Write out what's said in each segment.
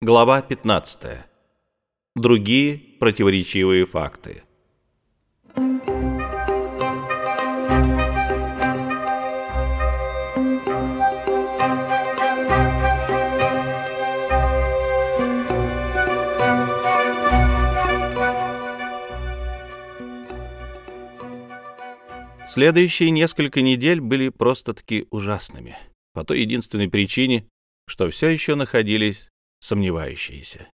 Глава 15. Другие противоречивые факты. Следующие несколько недель были просто-таки ужасными. По той единственной причине, что все еще находились сомневающиеся.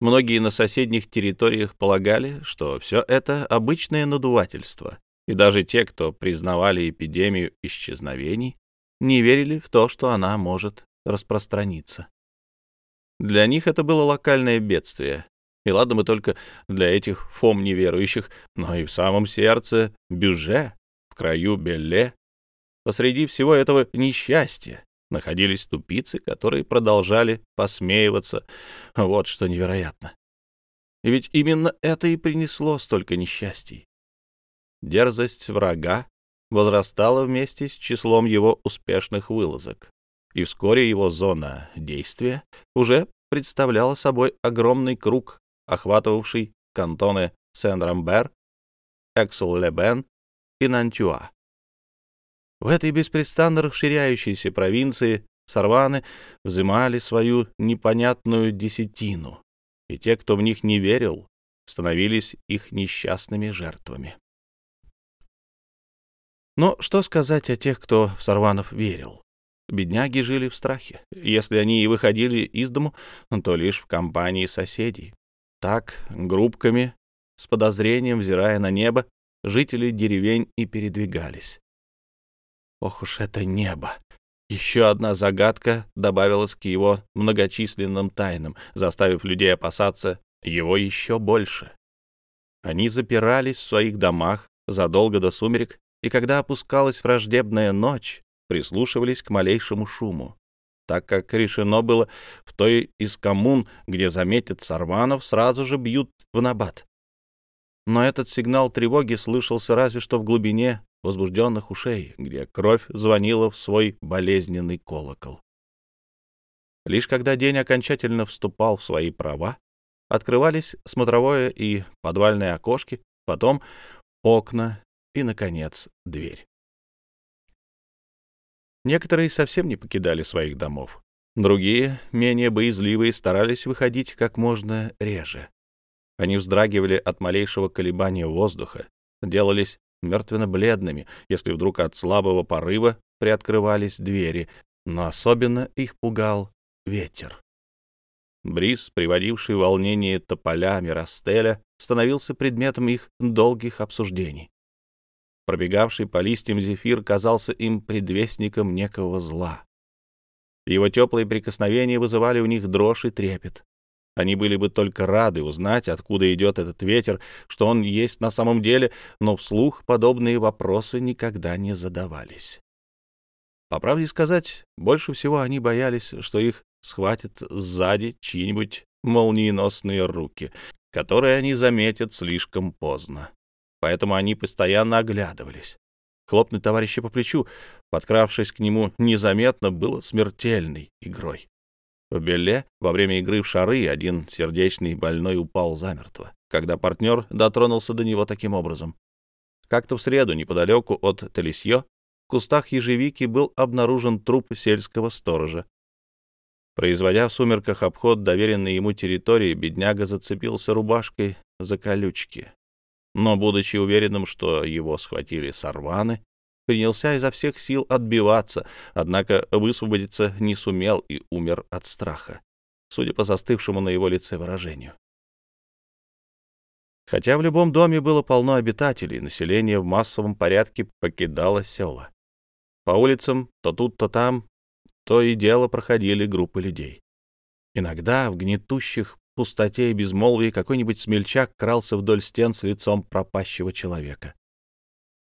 Многие на соседних территориях полагали, что все это обычное надувательство, и даже те, кто признавали эпидемию исчезновений, не верили в то, что она может распространиться. Для них это было локальное бедствие, и ладно бы только для этих фом неверующих, но и в самом сердце Бюже, в краю Белле, посреди всего этого несчастья, находились тупицы, которые продолжали посмеиваться. Вот что невероятно. И ведь именно это и принесло столько несчастий. Дерзость врага возрастала вместе с числом его успешных вылазок, и вскоре его зона действия уже представляла собой огромный круг, охватывавший кантоны Сен-Рамбер, Эксел-Лебен и Нантюа. В этой беспрестанно расширяющейся провинции сорваны взимали свою непонятную десятину, и те, кто в них не верил, становились их несчастными жертвами. Но что сказать о тех, кто в Сарванов верил? Бедняги жили в страхе. Если они и выходили из дому, то лишь в компании соседей. Так, группками, с подозрением взирая на небо, жители деревень и передвигались. Ох уж это небо! Еще одна загадка добавилась к его многочисленным тайнам, заставив людей опасаться его еще больше. Они запирались в своих домах задолго до сумерек, и когда опускалась враждебная ночь, прислушивались к малейшему шуму, так как решено было в той из коммун, где заметят сорванов, сразу же бьют в набат. Но этот сигнал тревоги слышался разве что в глубине возбужденных ушей, где кровь звонила в свой болезненный колокол. Лишь когда день окончательно вступал в свои права, открывались смотровое и подвальные окошки, потом окна и, наконец, дверь. Некоторые совсем не покидали своих домов. Другие, менее боязливые, старались выходить как можно реже. Они вздрагивали от малейшего колебания воздуха, делались мертвенно-бледными, если вдруг от слабого порыва приоткрывались двери, но особенно их пугал ветер. Бриз, приводивший волнение тополя Миростеля, становился предметом их долгих обсуждений. Пробегавший по листьям зефир казался им предвестником некого зла. Его теплые прикосновения вызывали у них дрожь и трепет. Они были бы только рады узнать, откуда идет этот ветер, что он есть на самом деле, но вслух подобные вопросы никогда не задавались. По правде сказать, больше всего они боялись, что их схватят сзади чьи-нибудь молниеносные руки, которые они заметят слишком поздно. Поэтому они постоянно оглядывались. Хлопнуть товарища по плечу, подкравшись к нему незаметно, было смертельной игрой. В Белле во время игры в шары один сердечный больной упал замертво, когда партнер дотронулся до него таким образом. Как-то в среду неподалеку от Телесье в кустах ежевики был обнаружен труп сельского сторожа. Производя в сумерках обход доверенной ему территории, бедняга зацепился рубашкой за колючки. Но, будучи уверенным, что его схватили сорваны, принялся изо всех сил отбиваться, однако высвободиться не сумел и умер от страха, судя по застывшему на его лице выражению. Хотя в любом доме было полно обитателей, население в массовом порядке покидало села. По улицам то тут, то там, то и дело проходили группы людей. Иногда в гнетущих пустоте и безмолвии какой-нибудь смельчак крался вдоль стен с лицом пропащего человека.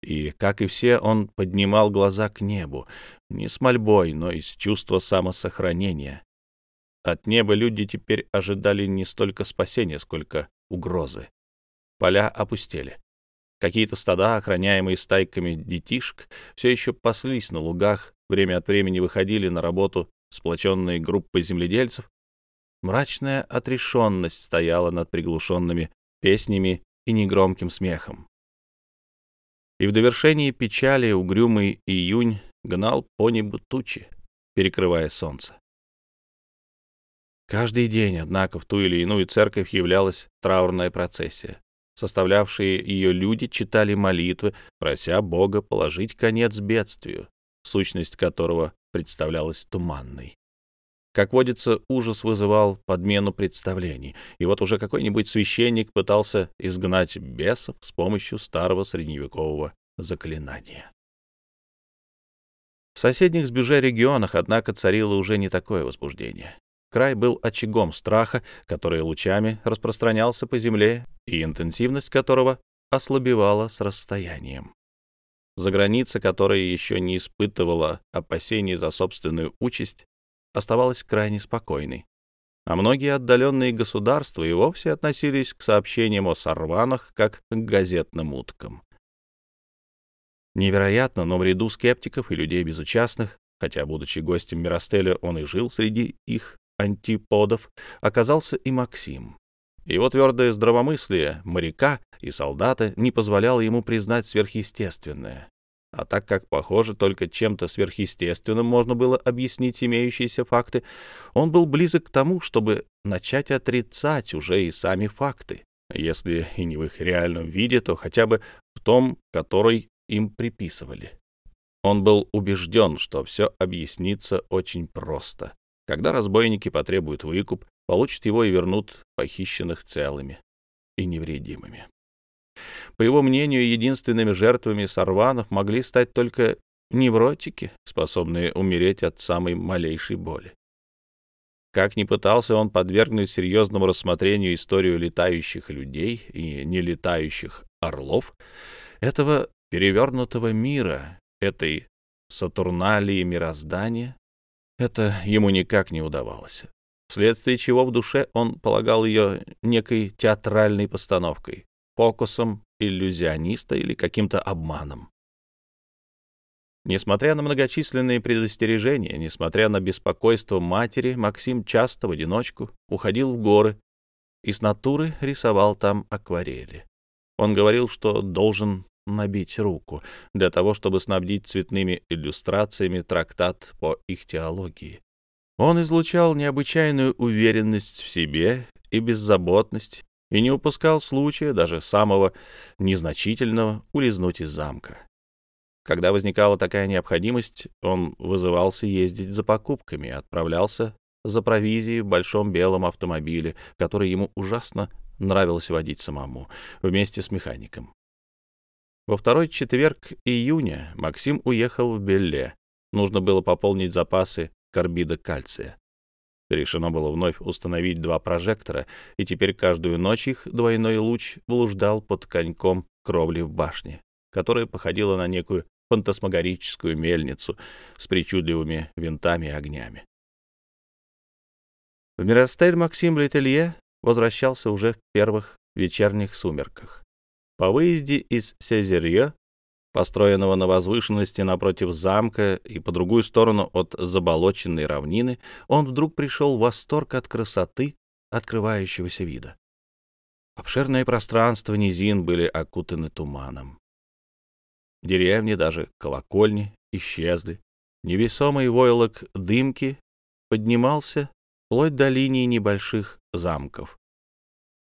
И, как и все, он поднимал глаза к небу, не с мольбой, но из чувства самосохранения. От неба люди теперь ожидали не столько спасения, сколько угрозы. Поля опустели. Какие-то стада, охраняемые стайками детишек, все еще паслись на лугах, время от времени выходили на работу сплоченные группы земледельцев, мрачная отрешенность стояла над приглушенными песнями и негромким смехом. И в довершении печали угрюмый июнь гнал по небу тучи, перекрывая солнце. Каждый день, однако, в ту или иную церковь являлась траурная процессия. Составлявшие ее люди читали молитвы, прося Бога положить конец бедствию, сущность которого представлялась туманной. Как водится, ужас вызывал подмену представлений, и вот уже какой-нибудь священник пытался изгнать бесов с помощью старого средневекового заклинания. В соседних с Бюже регионах, однако, царило уже не такое возбуждение. Край был очагом страха, который лучами распространялся по земле, и интенсивность которого ослабевала с расстоянием. За граница, которая еще не испытывала опасений за собственную участь, оставалась крайне спокойной. А многие отдаленные государства и вовсе относились к сообщениям о сорванах как к газетным уткам. Невероятно, но в ряду скептиков и людей безучастных, хотя, будучи гостем Миростеля, он и жил среди их антиподов, оказался и Максим. Его твердое здравомыслие моряка и солдата не позволяло ему признать сверхъестественное. А так как, похоже, только чем-то сверхъестественным можно было объяснить имеющиеся факты, он был близок к тому, чтобы начать отрицать уже и сами факты, если и не в их реальном виде, то хотя бы в том, который им приписывали. Он был убежден, что все объяснится очень просто. Когда разбойники потребуют выкуп, получат его и вернут похищенных целыми и невредимыми. По его мнению, единственными жертвами сорванов могли стать только невротики, способные умереть от самой малейшей боли. Как ни пытался он подвергнуть серьезному рассмотрению историю летающих людей и нелетающих орлов, этого перевернутого мира, этой Сатурналии мироздания, это ему никак не удавалось, вследствие чего в душе он полагал ее некой театральной постановкой, фокусом иллюзиониста или каким-то обманом. Несмотря на многочисленные предостережения, несмотря на беспокойство матери, Максим часто в одиночку уходил в горы и с натуры рисовал там акварели. Он говорил, что должен набить руку для того, чтобы снабдить цветными иллюстрациями трактат по их теологии. Он излучал необычайную уверенность в себе и беззаботность, и не упускал случая, даже самого незначительного, улизнуть из замка. Когда возникала такая необходимость, он вызывался ездить за покупками, отправлялся за провизией в большом белом автомобиле, который ему ужасно нравилось водить самому, вместе с механиком. Во второй четверг июня Максим уехал в Белле. Нужно было пополнить запасы карбида кальция. Решено было вновь установить два прожектора, и теперь каждую ночь их двойной луч блуждал под коньком кровли в башне, которая походила на некую фантасмагорическую мельницу с причудливыми винтами и огнями. В Миростель Максим Летелье возвращался уже в первых вечерних сумерках. По выезде из Сезерье построенного на возвышенности напротив замка и по другую сторону от заболоченной равнины, он вдруг пришел в восторг от красоты открывающегося вида. Обширное пространство низин были окутаны туманом. Деревни, даже колокольни, исчезли. Невесомый войлок дымки поднимался вплоть до линии небольших замков.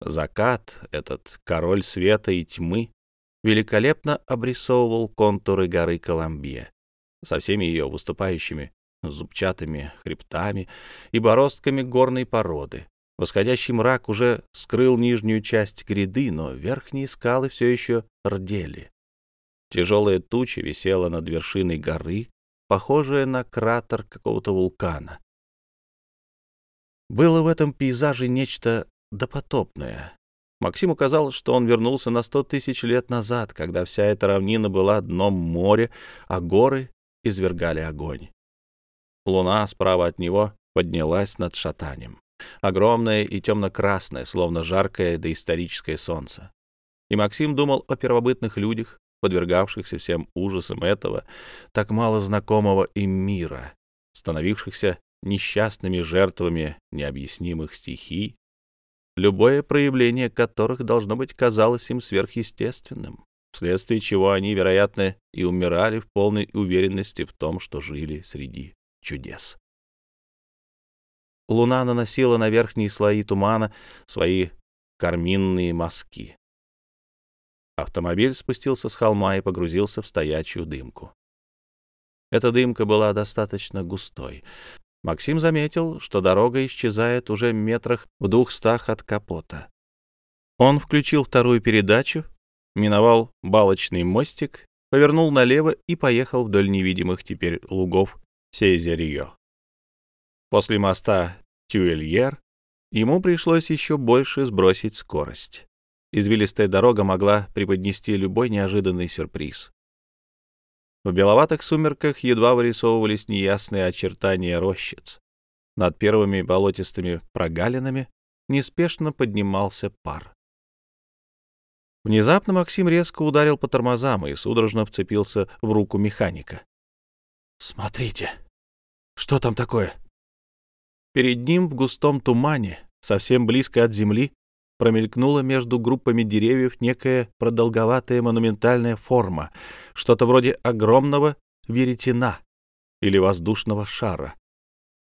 Закат, этот король света и тьмы, великолепно обрисовывал контуры горы Коломбия со всеми ее выступающими зубчатыми хребтами и бороздками горной породы. Восходящий мрак уже скрыл нижнюю часть гряды, но верхние скалы все еще рдели. Тяжелая туча висела над вершиной горы, похожая на кратер какого-то вулкана. Было в этом пейзаже нечто допотопное, Максиму казалось, что он вернулся на сто тысяч лет назад, когда вся эта равнина была дном моря, а горы извергали огонь. Луна справа от него поднялась над шатанием, огромная и темно-красная, словно жаркое доисторическое солнце. И Максим думал о первобытных людях, подвергавшихся всем ужасам этого, так мало знакомого им мира, становившихся несчастными жертвами необъяснимых стихий, любое проявление которых должно быть казалось им сверхъестественным, вследствие чего они, вероятно, и умирали в полной уверенности в том, что жили среди чудес. Луна наносила на верхние слои тумана свои карминные мазки. Автомобиль спустился с холма и погрузился в стоячую дымку. Эта дымка была достаточно густой. Максим заметил, что дорога исчезает уже метрах в двухстах от капота. Он включил вторую передачу, миновал балочный мостик, повернул налево и поехал вдоль невидимых теперь лугов Сейзерио. После моста Тюэльер ему пришлось еще больше сбросить скорость. Извилистая дорога могла преподнести любой неожиданный сюрприз. В беловатых сумерках едва вырисовывались неясные очертания рощиц. Над первыми болотистыми прогалинами неспешно поднимался пар. Внезапно Максим резко ударил по тормозам и судорожно вцепился в руку механика. «Смотрите! Что там такое?» Перед ним в густом тумане, совсем близко от земли, промелькнула между группами деревьев некая продолговатая монументальная форма, что-то вроде огромного веретена или воздушного шара,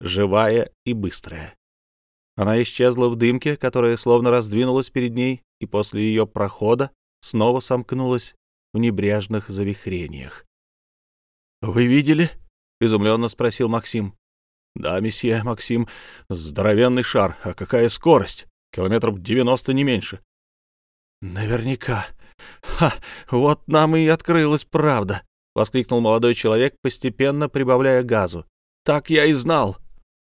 живая и быстрая. Она исчезла в дымке, которая словно раздвинулась перед ней, и после ее прохода снова сомкнулась в небрежных завихрениях. «Вы видели?» — изумленно спросил Максим. «Да, месье Максим, здоровенный шар. А какая скорость? Километров девяносто, не меньше. Наверняка. Ха, вот нам и открылась правда, воскликнул молодой человек, постепенно прибавляя газу. Так я и знал.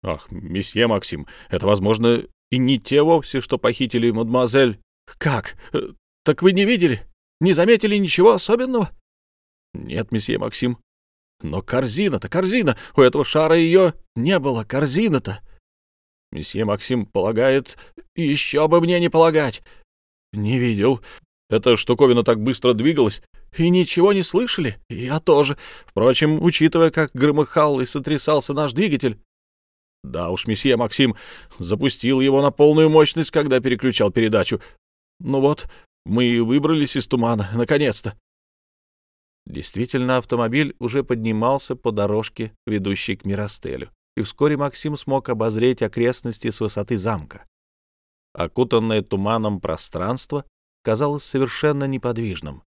Ах, месье Максим, это, возможно, и не те вовсе, что похитили мадемуазель. Как? Так вы не видели? Не заметили ничего особенного? Нет, месье Максим. Но корзина-то, корзина! У этого шара ее не было, корзина-то. Месье Максим полагает, еще бы мне не полагать. Не видел. Эта штуковина так быстро двигалась, и ничего не слышали. Я тоже. Впрочем, учитывая, как громыхал и сотрясался наш двигатель. Да уж, месье Максим запустил его на полную мощность, когда переключал передачу. Ну вот, мы выбрались из тумана, наконец-то. Действительно, автомобиль уже поднимался по дорожке, ведущей к Миростелю и вскоре Максим смог обозреть окрестности с высоты замка. Окутанное туманом пространство казалось совершенно неподвижным.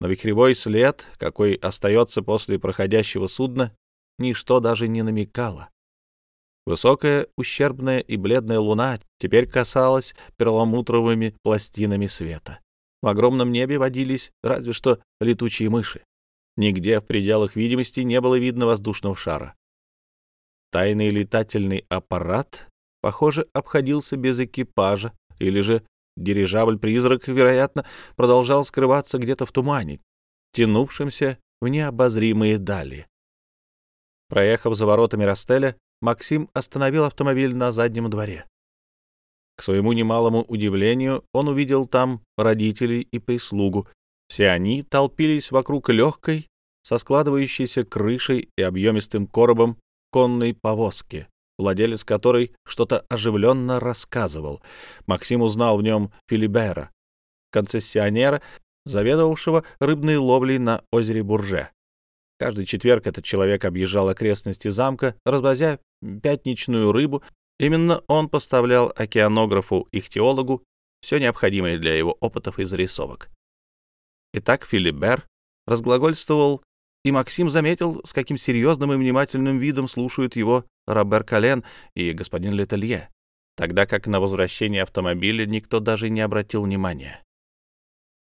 Но вихревой след, какой остается после проходящего судна, ничто даже не намекало. Высокая, ущербная и бледная луна теперь касалась перламутровыми пластинами света. В огромном небе водились разве что летучие мыши. Нигде в пределах видимости не было видно воздушного шара. Тайный летательный аппарат, похоже, обходился без экипажа, или же дирижабль-призрак, вероятно, продолжал скрываться где-то в тумане, тянувшемся в необозримые дали. Проехав за воротами Растеля, Максим остановил автомобиль на заднем дворе. К своему немалому удивлению, он увидел там родителей и прислугу. Все они толпились вокруг легкой, со складывающейся крышей и объемистым коробом конной повозки, владелец которой что-то оживленно рассказывал. Максим узнал в нем Филибера, концессионера, заведовавшего рыбной ловлей на озере Бурже. Каждый четверг этот человек объезжал окрестности замка, развозя пятничную рыбу. Именно он поставлял океанографу-ихтиологу все необходимое для его опытов и зарисовок. Итак, Филибер разглагольствовал и Максим заметил, с каким серьезным и внимательным видом слушают его Робер Кален и господин Летелье, тогда как на возвращение автомобиля никто даже не обратил внимания.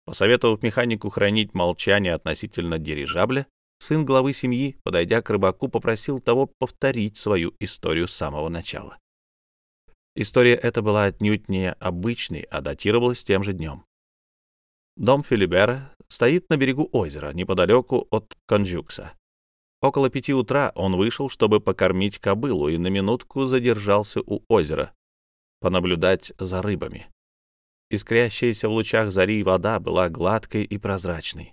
Посоветовав механику хранить молчание относительно дирижабля, сын главы семьи, подойдя к рыбаку, попросил того повторить свою историю с самого начала. История эта была отнюдь не обычной, а датировалась тем же днем. Дом Филибера стоит на берегу озера, неподалеку от Конжукса. Около пяти утра он вышел, чтобы покормить кобылу, и на минутку задержался у озера, понаблюдать за рыбами. Искрящаяся в лучах зари вода была гладкой и прозрачной.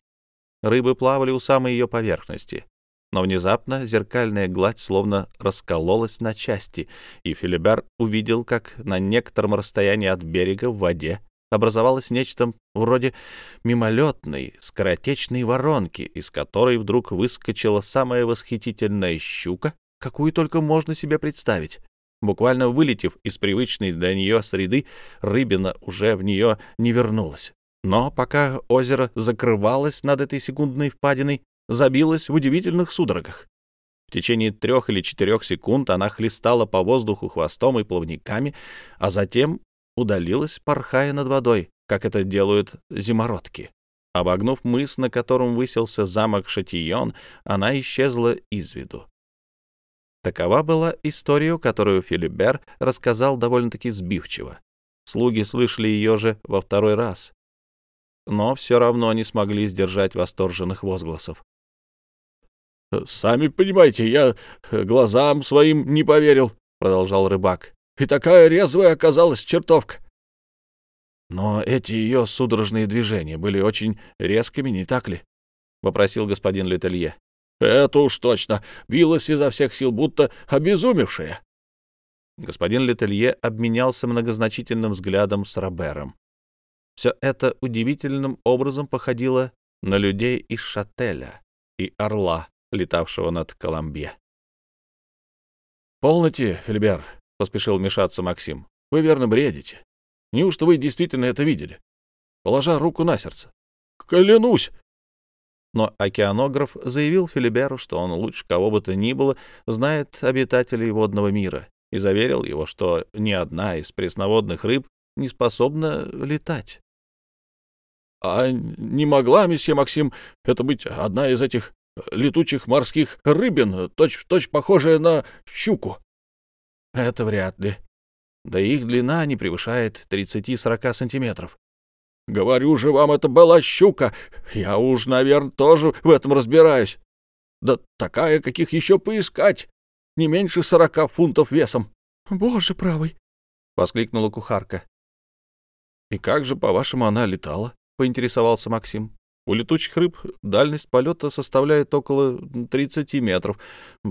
Рыбы плавали у самой ее поверхности. но внезапно зеркальная гладь словно раскололась на части, и Филибер увидел, как на некотором расстоянии от берега в воде образовалось нечто вроде мимолетной, скоротечной воронки, из которой вдруг выскочила самая восхитительная щука, какую только можно себе представить. Буквально вылетев из привычной для нее среды, рыбина уже в нее не вернулась. Но пока озеро закрывалось над этой секундной впадиной, забилась в удивительных судорогах. В течение трех или четырех секунд она хлестала по воздуху хвостом и плавниками, а затем удалилась, порхая над водой, как это делают зимородки. Обогнув мыс, на котором высился замок Шатион, она исчезла из виду. Такова была история, которую Филибер рассказал довольно-таки сбивчиво. Слуги слышали ее же во второй раз, но все равно не смогли сдержать восторженных возгласов. «Сами понимаете, я глазам своим не поверил», — продолжал рыбак. «И такая резвая оказалась чертовка». «Но эти ее судорожные движения были очень резкими, не так ли?» — попросил господин Летелье. «Это уж точно. Билась изо всех сил, будто обезумевшая». Господин Летелье обменялся многозначительным взглядом с Робером. Все это удивительным образом походило на людей из Шателя и Орла, летавшего над Коломбье. «Полноте, Филибер», — поспешил вмешаться Максим. «Вы верно бредите. Неужто вы действительно это видели? Положа руку на сердце. Клянусь!» Но океанограф заявил Филиберу, что он лучше кого бы то ни было знает обитателей водного мира, и заверил его, что ни одна из пресноводных рыб не способна летать. — А не могла, месье Максим, это быть одна из этих летучих морских рыбин, точь-в-точь точь похожая на щуку. — Это вряд ли. Да их длина не превышает 30-40 сантиметров. — Говорю же вам, это была щука. Я уж, наверное, тоже в этом разбираюсь. Да такая, каких еще поискать. Не меньше сорока фунтов весом. — Боже правый! — воскликнула кухарка. — И как же, по-вашему, она летала? — поинтересовался Максим. У летучих рыб дальность полета составляет около 30 метров.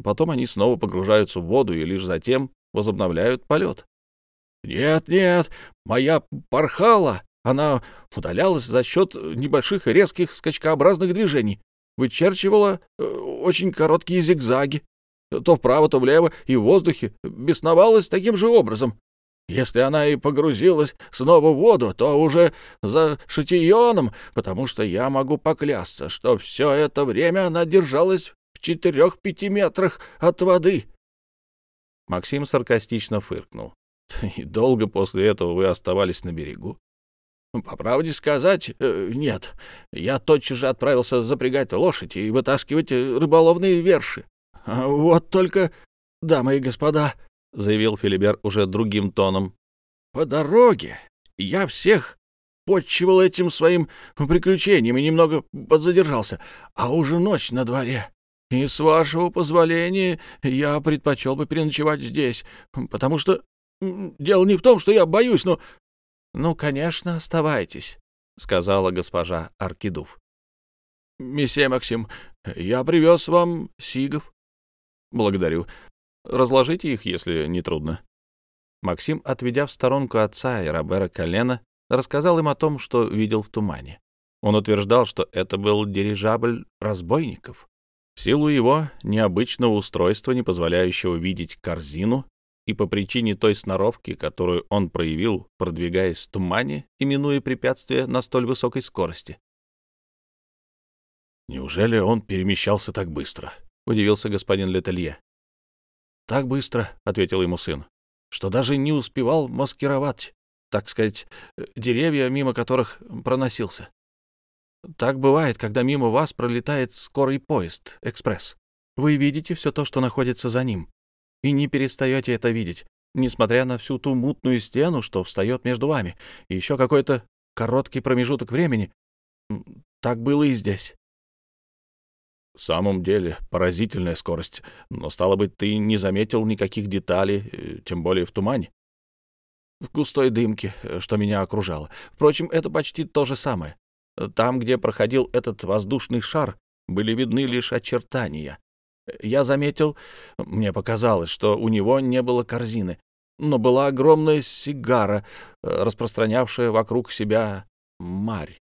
Потом они снова погружаются в воду и лишь затем возобновляют полет. «Нет, нет, моя порхала. Она удалялась за счет небольших резких скачкообразных движений, вычерчивала э, очень короткие зигзаги. То вправо, то влево и в воздухе бесновалась таким же образом. Если она и погрузилась снова в воду, то уже за шатионом, потому что я могу поклясться, что все это время она держалась в четырех-пяти метрах от воды. Максим саркастично фыркнул. «И долго после этого вы оставались на берегу?» «По правде сказать, э, нет. Я тотчас же отправился запрягать лошадь и вытаскивать рыболовные верши. А вот только, дамы и господа, — заявил Филибер уже другим тоном. «По дороге я всех почивал этим своим приключением и немного подзадержался, а уже ночь на дворе. И, с вашего позволения, я предпочел бы переночевать здесь, потому что дело не в том, что я боюсь, но...» «Ну, конечно, оставайтесь», — сказала госпожа Аркидув. «Месье Максим, я привез вам сигов». «Благодарю. Разложите их, если не трудно». Максим, отведя в сторонку отца и Робера Колена, рассказал им о том, что видел в тумане. Он утверждал, что это был дирижабль разбойников. В силу его необычного устройства, не позволяющего видеть корзину, и по причине той сноровки, которую он проявил, продвигаясь в тумане, именуя препятствия на столь высокой скорости. «Неужели он перемещался так быстро?» — удивился господин Летелье. «Так быстро», — ответил ему сын, — «что даже не успевал маскировать, так сказать, деревья, мимо которых проносился. Так бывает, когда мимо вас пролетает скорый поезд, экспресс. Вы видите все то, что находится за ним, и не перестаете это видеть, несмотря на всю ту мутную стену, что встает между вами, и еще какой-то короткий промежуток времени. Так было и здесь. В самом деле, поразительная скорость. Но, стало быть, ты не заметил никаких деталей, э, тем более в тумане? В густой дымке, э, что меня окружало. Впрочем, это почти то же самое. Там, где проходил этот воздушный шар, были видны лишь очертания. Я заметил, мне показалось, что у него не было корзины, но была огромная сигара, э, распространявшая вокруг себя марь.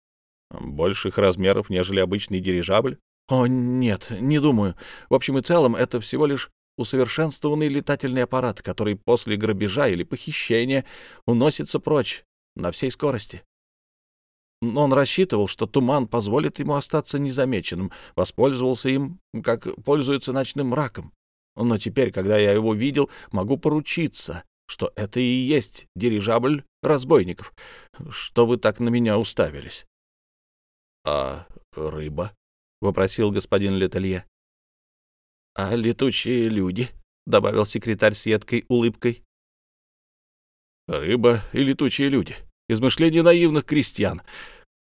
Больших размеров, нежели обычный дирижабль? О, нет, не думаю. В общем и целом, это всего лишь усовершенствованный летательный аппарат, который после грабежа или похищения уносится прочь на всей скорости. Но он рассчитывал, что туман позволит ему остаться незамеченным, воспользовался им, как пользуется ночным мраком. Но теперь, когда я его видел, могу поручиться, что это и есть дирижабль разбойников. Что вы так на меня уставились? — А рыба? — вопросил господин Летелье. — А летучие люди? — добавил секретарь с едкой улыбкой. — Рыба и летучие люди. Измышления наивных крестьян.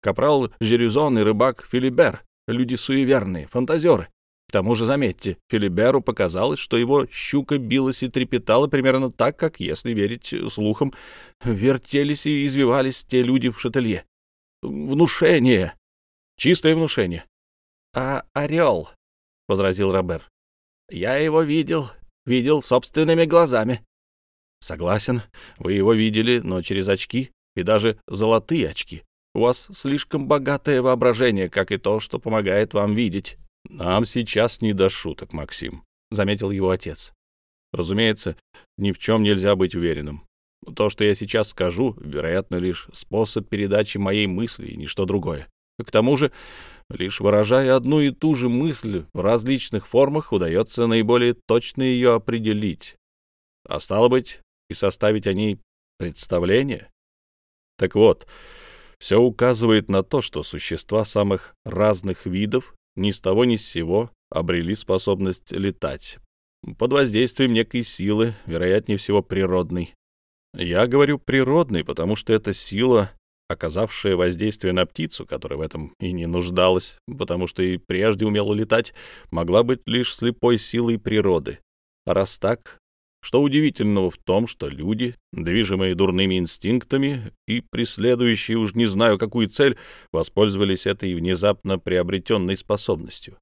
Капрал Жерюзон и рыбак Филибер — люди суеверные, фантазеры. К тому же, заметьте, Филиберу показалось, что его щука билась и трепетала примерно так, как, если верить слухам, вертелись и извивались те люди в шателье. Внушение. Чистое внушение. — А орел? — возразил Робер. — Я его видел, видел собственными глазами. — Согласен, вы его видели, но через очки, и даже золотые очки. У вас слишком богатое воображение, как и то, что помогает вам видеть. Нам сейчас не до шуток, Максим, — заметил его отец. Разумеется, ни в чем нельзя быть уверенным. То, что я сейчас скажу, вероятно, лишь способ передачи моей мысли, и ничто другое. К тому же, лишь выражая одну и ту же мысль в различных формах, удается наиболее точно ее определить. А стало быть, и составить о ней представление. Так вот, все указывает на то, что существа самых разных видов ни с того ни с сего обрели способность летать под воздействием некой силы, вероятнее всего природной. Я говорю природной, потому что эта сила, оказавшая воздействие на птицу, которая в этом и не нуждалась, потому что и прежде умела летать, могла быть лишь слепой силой природы. А раз так, что удивительного в том, что люди, движимые дурными инстинктами и преследующие уж не знаю какую цель, воспользовались этой внезапно приобретенной способностью?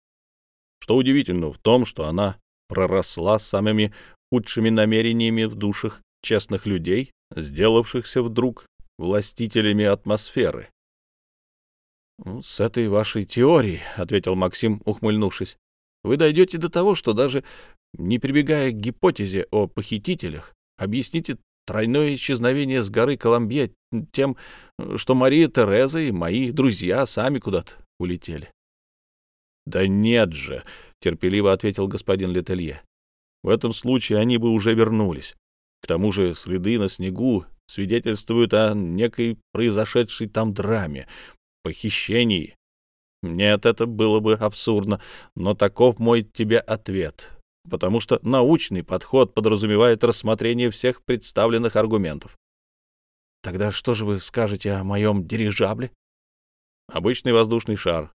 Что удивительного в том, что она проросла самыми худшими намерениями в душах честных людей, сделавшихся вдруг властителями атмосферы? «Ну, «С этой вашей теорией, — ответил Максим, ухмыльнувшись, — вы дойдете до того, что даже не прибегая к гипотезе о похитителях, объясните тройное исчезновение с горы Коломбье тем, что Мария Тереза и мои друзья сами куда-то улетели. — Да нет же, — терпеливо ответил господин Летелье. — В этом случае они бы уже вернулись. К тому же следы на снегу свидетельствуют о некой произошедшей там драме, похищении. Нет, это было бы абсурдно, но таков мой тебе ответ потому что научный подход подразумевает рассмотрение всех представленных аргументов. Тогда что же вы скажете о моем дирижабле? Обычный воздушный шар,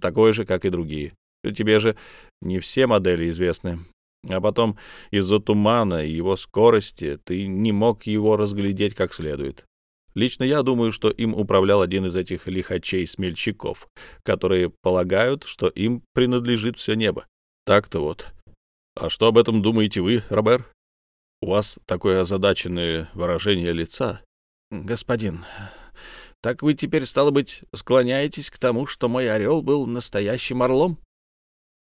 такой же, как и другие. Тебе же не все модели известны. А потом из-за тумана и его скорости ты не мог его разглядеть как следует. Лично я думаю, что им управлял один из этих лихачей-смельчаков, которые полагают, что им принадлежит все небо. Так-то вот. А что об этом думаете вы, Робер? У вас такое озадаченное выражение лица. Господин, так вы теперь, стало быть, склоняетесь к тому, что мой орел был настоящим орлом?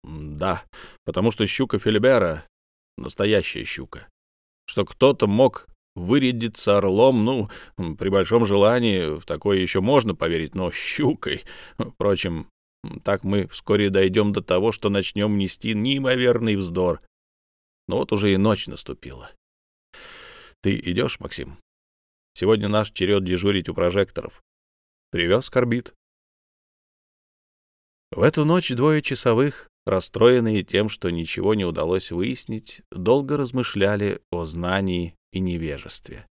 Да, потому что щука Филибера — настоящая щука. Что кто-то мог вырядиться орлом, ну, при большом желании, в такое еще можно поверить, но щукой. Впрочем, так мы вскоре дойдем до того, что начнем нести неимоверный вздор. Но вот уже и ночь наступила. Ты идешь, Максим? Сегодня наш черед дежурить у прожекторов. Привез корбит. В эту ночь двое часовых, расстроенные тем, что ничего не удалось выяснить, долго размышляли о знании и невежестве.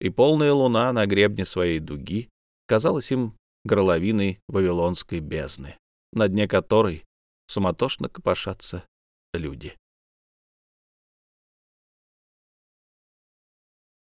И полная луна на гребне своей дуги казалась им горловиной Вавилонской бездны, на дне которой суматошно копошатся люди.